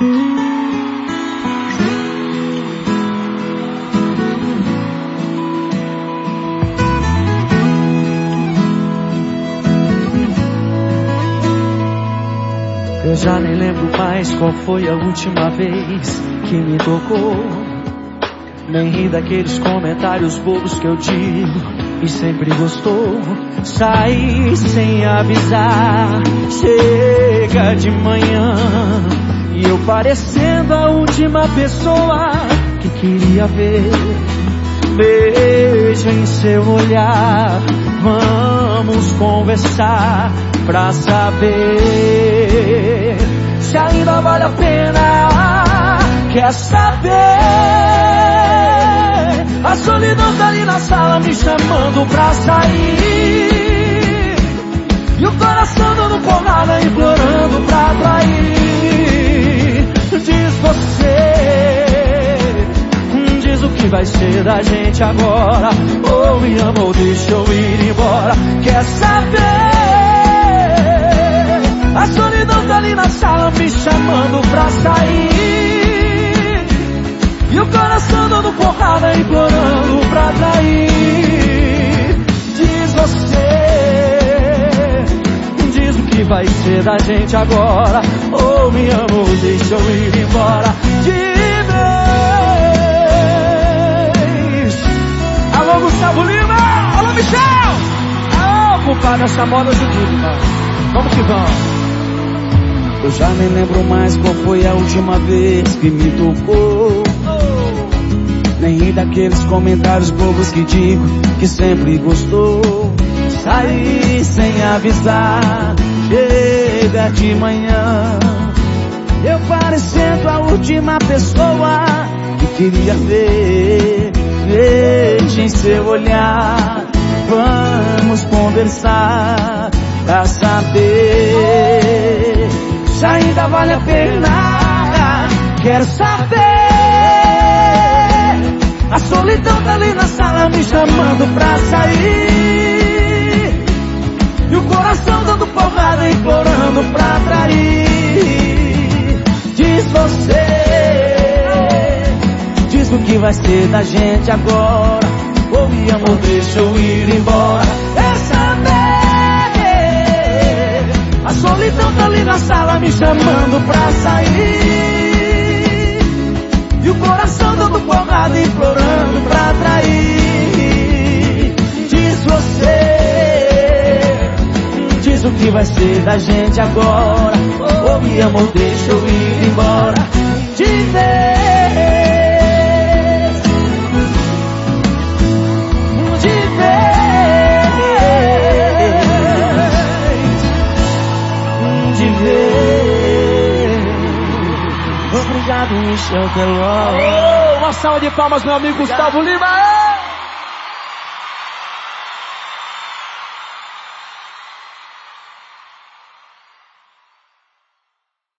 Eu já nem lembro mais qual foi a última vez que me tocou. Nem ri daqueles comentários bobos que eu digo e sempre gostou. Saí sem avisar, chega de manhã. E eu parecendo a última pessoa que queria ver. Beijo em seu olhar, vamos conversar pra saber se ainda vale a pena. Quer saber? A solidão tá ali na sala me chamando pra sair. E o coração dando porrada, implorando pra trair. Da gente agora. Ou me ama ou deixa eu ir embora. Quer saber? A solidão tá ali na sala me chamando pra sair. E o coração dando porrada, implorando pra trair. Diz você, diz o que vai ser da gente agora. Ou me ama ou deixa eu ir embora Alô, culpado essa moda de. Vamos que vamos. Eu já nem lembro mais qual foi a última vez que me tocou. Nem daqueles comentários bobos que digo que sempre gostou. Saí sem avisar, chega de manhã. Eu parecendo a última pessoa que queria ver. Veja em seu olhar, vamos conversar pra saber se ainda vale a pena. Quero saber. A solidão tá ali na sala me chamando pra sair. E o coração dando porrada, implorando pra trair. Diz você, diz o que vai ser da gente agora. Ou me ama ou deixa eu ir embora. Quer saber? A solidão tá ali na sala me chamando pra sair. E o coração dando porrada, implorando pra trair. Diz você, diz o que vai ser da gente agora. Ou me ama ou deixa eu ir embora. De Michel Teló. Uma salva de palmas, meu amigo Gustavo Lima!